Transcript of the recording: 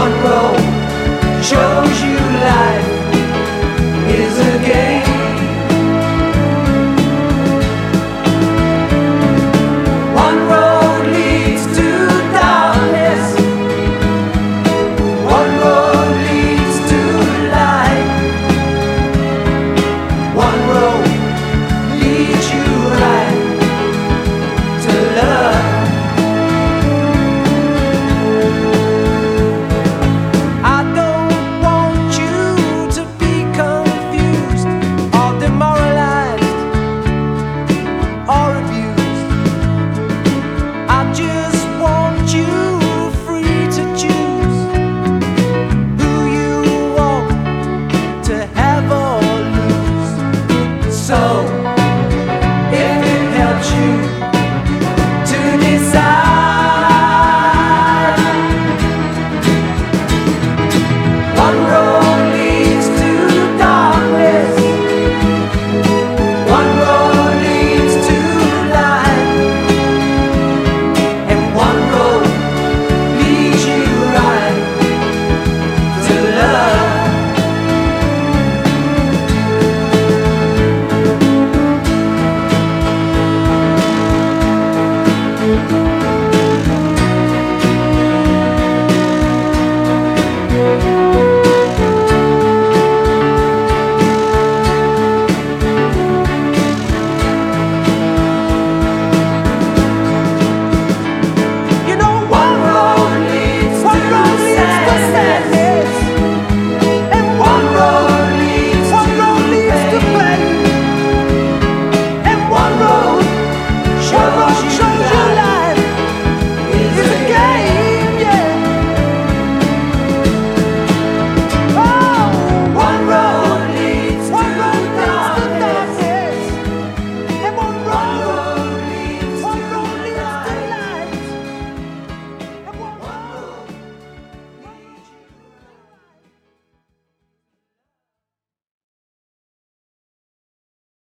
Monroe shows